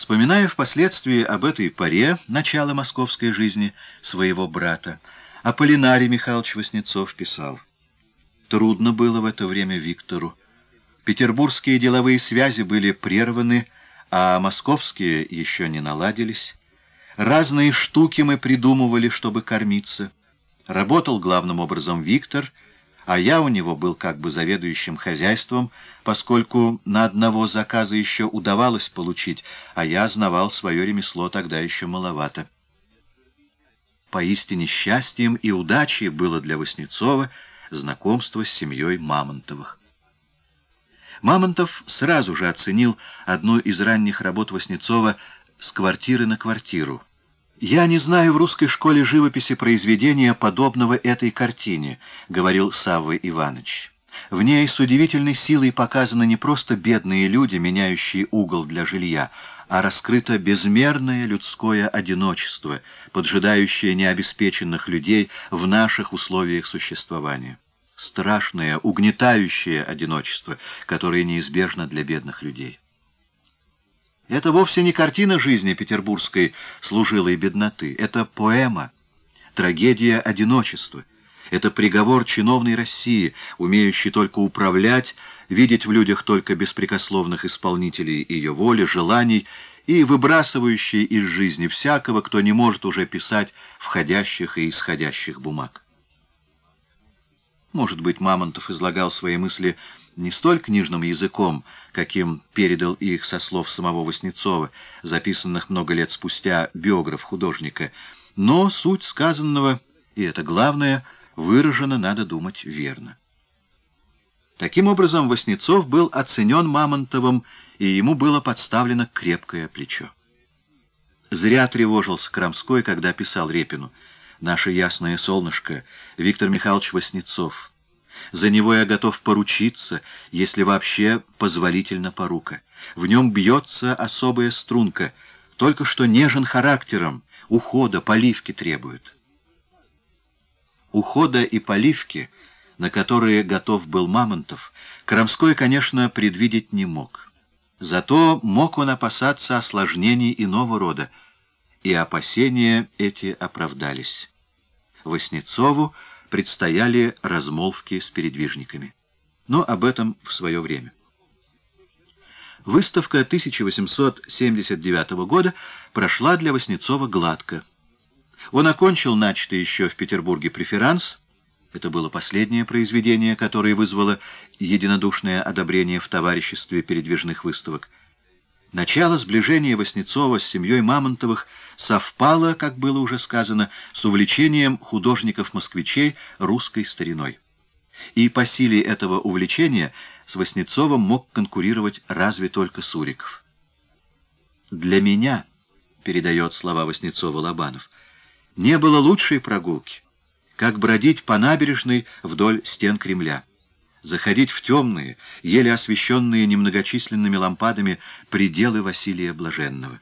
Вспоминая впоследствии об этой поре начала московской жизни своего брата, Аполлинарий Михайлович Васнецов писал, «Трудно было в это время Виктору. Петербургские деловые связи были прерваны, а московские еще не наладились. Разные штуки мы придумывали, чтобы кормиться. Работал главным образом Виктор — а я у него был как бы заведующим хозяйством, поскольку на одного заказа еще удавалось получить, а я знавал свое ремесло тогда еще маловато. Поистине счастьем и удачей было для Васнецова знакомство с семьей Мамонтовых. Мамонтов сразу же оценил одну из ранних работ Васнецова «С квартиры на квартиру», «Я не знаю в русской школе живописи произведения, подобного этой картине», — говорил Савва Иванович. «В ней с удивительной силой показаны не просто бедные люди, меняющие угол для жилья, а раскрыто безмерное людское одиночество, поджидающее необеспеченных людей в наших условиях существования. Страшное, угнетающее одиночество, которое неизбежно для бедных людей». Это вовсе не картина жизни петербургской служилой бедноты. Это поэма, трагедия одиночества. Это приговор чиновной России, умеющей только управлять, видеть в людях только беспрекословных исполнителей ее воли, желаний и выбрасывающей из жизни всякого, кто не может уже писать входящих и исходящих бумаг. Может быть, Мамонтов излагал свои мысли не столь книжным языком, каким передал их со слов самого Васнецова, записанных много лет спустя биограф художника, но суть сказанного, и это главное, выражено, надо думать, верно. Таким образом, Васнецов был оценен Мамонтовым, и ему было подставлено крепкое плечо. Зря тревожился Крамской, когда писал Репину. «Наше ясное солнышко, Виктор Михайлович Васнецов». За него я готов поручиться, если вообще позволительно порука. В нем бьется особая струнка, только что нежен характером, ухода, поливки требует. Ухода и поливки, на которые готов был Мамонтов, Крамской, конечно, предвидеть не мог. Зато мог он опасаться осложнений иного рода, и опасения эти оправдались. Воснецову предстояли размолвки с передвижниками. Но об этом в свое время. Выставка 1879 года прошла для Васнецова гладко. Он окончил начатый еще в Петербурге преферанс. Это было последнее произведение, которое вызвало единодушное одобрение в товариществе передвижных выставок. Начало сближения Васнецова с семьей Мамонтовых совпало, как было уже сказано, с увлечением художников-москвичей русской стариной. И по силе этого увлечения с Васнецовым мог конкурировать разве только Суриков. «Для меня», — передает слова Васнецова Лобанов, — «не было лучшей прогулки, как бродить по набережной вдоль стен Кремля» заходить в темные, еле освещенные немногочисленными лампадами пределы Василия Блаженного.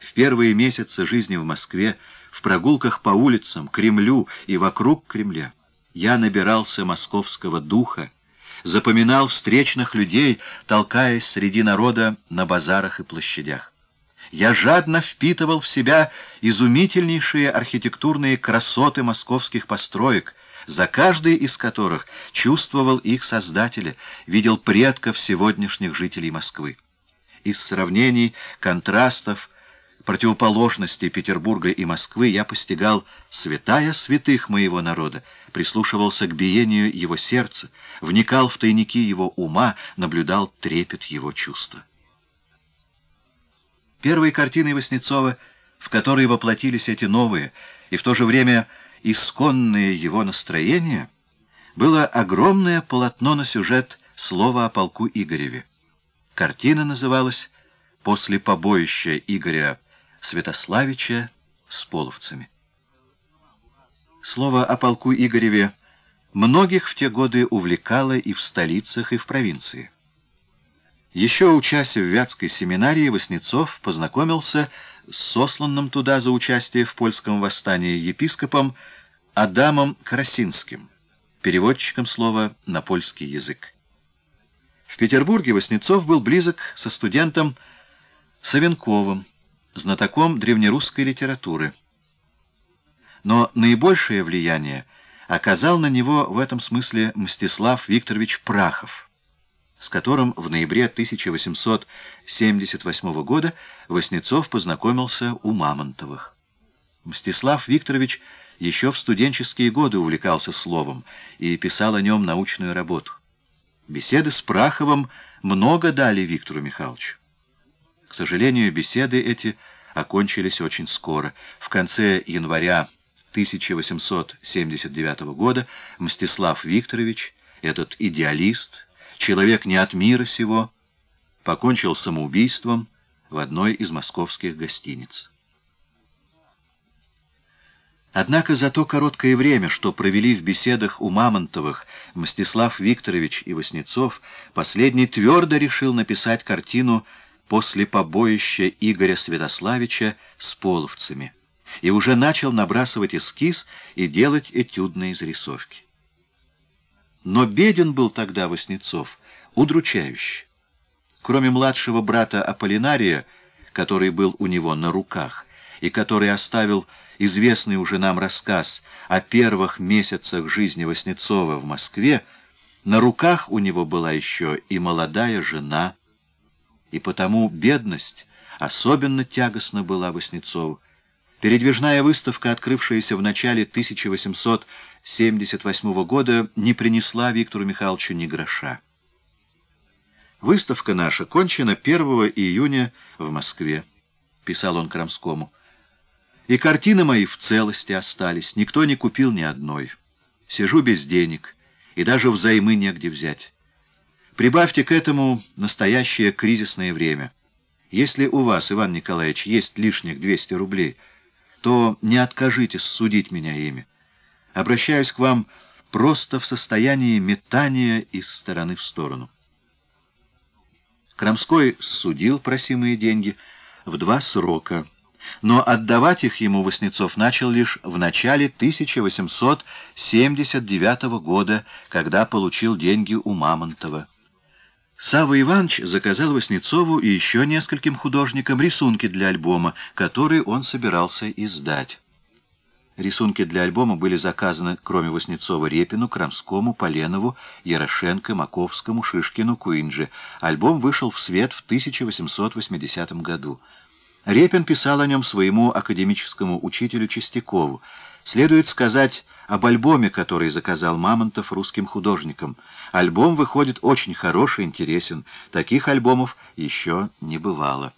В первые месяцы жизни в Москве, в прогулках по улицам, Кремлю и вокруг Кремля, я набирался московского духа, запоминал встречных людей, толкаясь среди народа на базарах и площадях. Я жадно впитывал в себя изумительнейшие архитектурные красоты московских построек — за каждой из которых чувствовал их создателя, видел предков сегодняшних жителей Москвы. Из сравнений, контрастов, противоположностей Петербурга и Москвы я постигал святая святых моего народа, прислушивался к биению его сердца, вникал в тайники его ума, наблюдал трепет его чувства. Первой картиной Васнецова, в которой воплотились эти новые и в то же время исконное его настроение, было огромное полотно на сюжет слова о полку Игореве. Картина называлась «После побоища Игоря Святославича с половцами». Слово о полку Игореве многих в те годы увлекало и в столицах, и в провинции. Еще учась в Вятской семинарии, Васнецов познакомился с сосланным туда за участие в польском восстании епископом Адамом Красинским, переводчиком слова на польский язык. В Петербурге Васнецов был близок со студентом Савенковым, знатоком древнерусской литературы. Но наибольшее влияние оказал на него в этом смысле Мстислав Викторович Прахов, с которым в ноябре 1878 года Васнецов познакомился у Мамонтовых. Мстислав Викторович еще в студенческие годы увлекался словом и писал о нем научную работу. Беседы с Праховым много дали Виктору Михайловичу. К сожалению, беседы эти окончились очень скоро. В конце января 1879 года Мстислав Викторович, этот идеалист, человек не от мира сего, покончил самоубийством в одной из московских гостиниц. Однако за то короткое время, что провели в беседах у Мамонтовых Мстислав Викторович и Васнецов, последний твердо решил написать картину после побоища Игоря Святославича с половцами и уже начал набрасывать эскиз и делать этюдные зарисовки. Но беден был тогда Васнецов, удручающе. Кроме младшего брата Аполлинария, который был у него на руках, и который оставил известный уже нам рассказ о первых месяцах жизни Васнецова в Москве, на руках у него была еще и молодая жена, и потому бедность особенно тягостна была Васнецову. Передвижная выставка, открывшаяся в начале 1878 года, не принесла Виктору Михайловичу ни гроша. «Выставка наша кончена 1 июня в Москве», — писал он Крамскому. И картины мои в целости остались, никто не купил ни одной. Сижу без денег, и даже взаймы негде взять. Прибавьте к этому настоящее кризисное время. Если у вас, Иван Николаевич, есть лишних 200 рублей, то не откажитесь судить меня ими. Обращаюсь к вам просто в состоянии метания из стороны в сторону. Крамской судил просимые деньги в два срока — но отдавать их ему Васнецов начал лишь в начале 1879 года, когда получил деньги у Мамонтова. Савва Иванович заказал Васнецову и еще нескольким художникам рисунки для альбома, который он собирался издать. Рисунки для альбома были заказаны, кроме Васнецова, Репину, Крамскому, Поленову, Ярошенко, Маковскому, Шишкину, Куинджи. Альбом вышел в свет в 1880 году. Репин писал о нем своему академическому учителю Чистякову. Следует сказать об альбоме, который заказал Мамонтов русским художникам. Альбом выходит очень хороший, интересен. Таких альбомов еще не бывало.